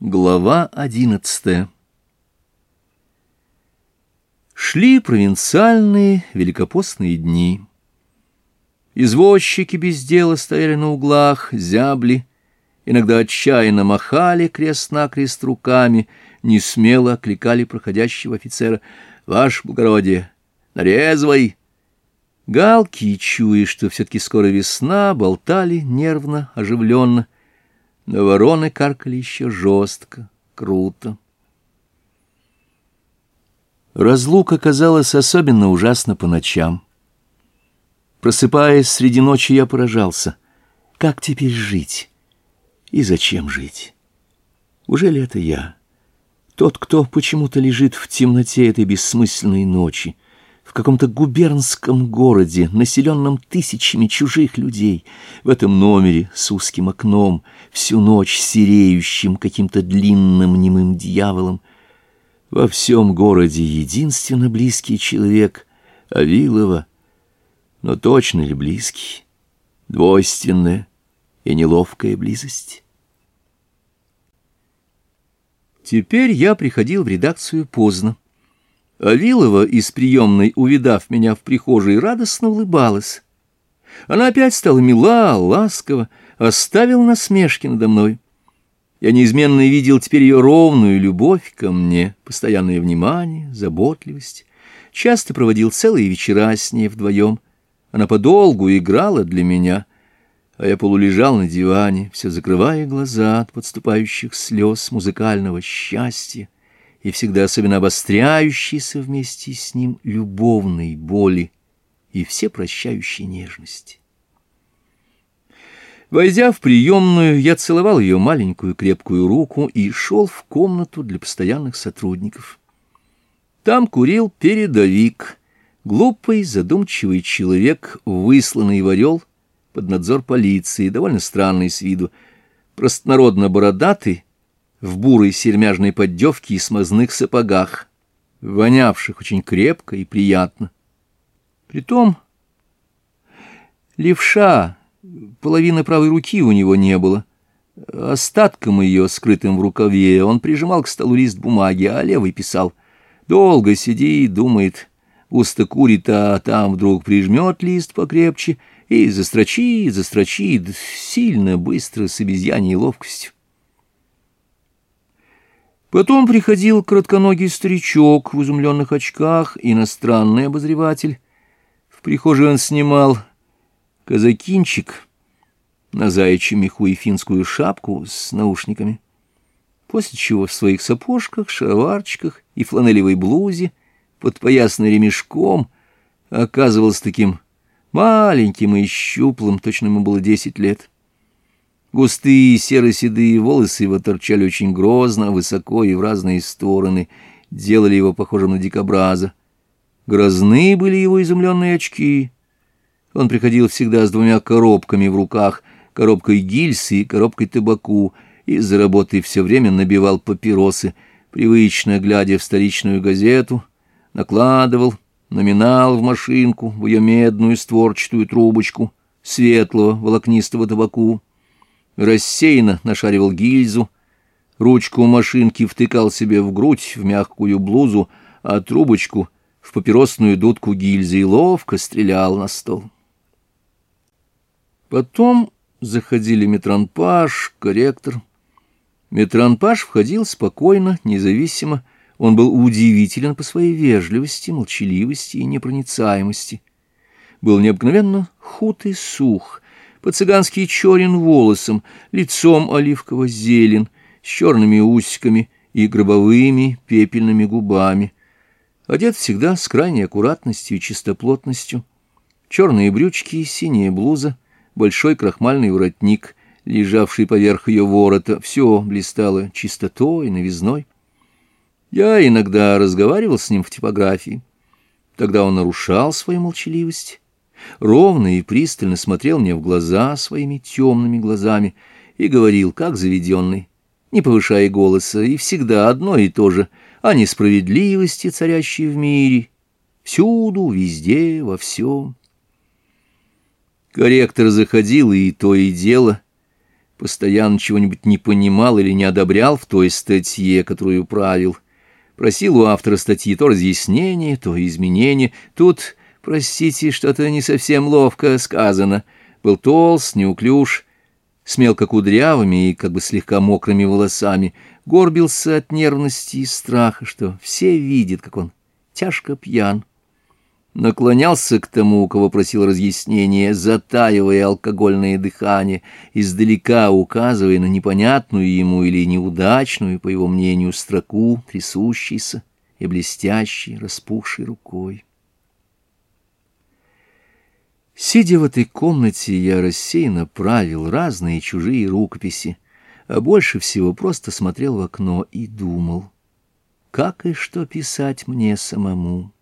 Глава одиннадцатая Шли провинциальные великопостные дни. Извозчики без дела стояли на углах, зябли, иногда отчаянно махали крест-накрест руками, не смело окликали проходящего офицера «Ваше благородие, нарезвай!» Галки, чуя, что все-таки скоро весна, болтали нервно, оживленно, — но вороны каркали еще жестко, круто. Разлука казалась особенно ужасно по ночам. Просыпаясь среди ночи, я поражался. Как теперь жить? И зачем жить? Уже ли это я? Тот, кто почему-то лежит в темноте этой бессмысленной ночи — в каком-то губернском городе, населенном тысячами чужих людей, в этом номере с узким окном, всю ночь сереющим каким-то длинным немым дьяволом. Во всем городе единственно близкий человек — Авилова. Но точно ли близкий? Двойственная и неловкая близость. Теперь я приходил в редакцию поздно. Авилова из приемной, увидав меня в прихожей, радостно улыбалась. Она опять стала мила, ласкова, оставила насмешки надо мной. Я неизменно видел теперь ее ровную любовь ко мне, постоянное внимание, заботливость. Часто проводил целые вечера с ней вдвоем. Она подолгу играла для меня, а я полулежал на диване, все закрывая глаза от подступающих слез музыкального счастья и всегда особенно обостряющейся вместе с ним любовной боли и все прощающей нежности. Войдя в приемную, я целовал ее маленькую крепкую руку и шел в комнату для постоянных сотрудников. Там курил передовик, глупый, задумчивый человек, высланный в орел под надзор полиции, довольно странный с виду, простонародно бородатый, в бурой сермяжной поддевке и смазных сапогах, вонявших очень крепко и приятно. Притом левша, половины правой руки у него не было. Остатком ее, скрытым в рукаве, он прижимал к столу лист бумаги, а левый писал. Долго сидит, думает, уста курит, а там вдруг прижмет лист покрепче и застрочит, застрочит, сильно, быстро, с обезьяньей ловкостью. Потом приходил кратконогий старичок в изумленных очках, иностранный обозреватель. В прихожей он снимал казакинчик на заячьем меху и финскую шапку с наушниками, после чего в своих сапожках, шароварчиках и фланелевой блузе, под поясной ремешком, оказывался таким маленьким и щуплым, точно ему было десять лет. Густые серо-седые волосы его торчали очень грозно, высоко и в разные стороны, делали его похожим на дикобраза. Грозны были его изумленные очки. Он приходил всегда с двумя коробками в руках, коробкой гильзы и коробкой табаку, и за работой все время набивал папиросы, привычно глядя в столичную газету, накладывал номинал в машинку, в ее медную створчатую трубочку, светлого волокнистого табаку рассеянно нашаривал гильзу, ручку машинки втыкал себе в грудь, в мягкую блузу, а трубочку в папиросную дудку гильзы и ловко стрелял на стол. Потом заходили метранпаж, корректор. Метранпаж входил спокойно, независимо. Он был удивителен по своей вежливости, молчаливости и непроницаемости. Был необыкновенно худ и сух, по-цыгански черен волосом, лицом оливково-зелен, с черными усиками и гробовыми пепельными губами. Одет всегда с крайней аккуратностью и чистоплотностью. Черные брючки и синяя блуза, большой крахмальный воротник, лежавший поверх ее ворота, все блистало чистотой, новизной. Я иногда разговаривал с ним в типографии. Тогда он нарушал свою молчаливость ровно и пристально смотрел мне в глаза своими темными глазами и говорил, как заведенный, не повышая голоса, и всегда одно и то же, о несправедливости, царящей в мире, всюду, везде, во всем. Корректор заходил, и то и дело, постоянно чего-нибудь не понимал или не одобрял в той статье, которую правил, просил у автора статьи то разъяснение, то изменение, тут Простите, что-то не совсем ловко сказано. Был толст, неуклюж, с мелкокудрявыми и как бы слегка мокрыми волосами, горбился от нервности и страха, что все видят, как он тяжко пьян. Наклонялся к тому, у кого просил разъяснения, затаивая алкогольное дыхание, издалека указывая на непонятную ему или неудачную, по его мнению, строку, трясущейся и блестящей, распухшей рукой. Сидя в этой комнате, я рассеянно правил разные чужие рукописи, а больше всего просто смотрел в окно и думал, как и что писать мне самому.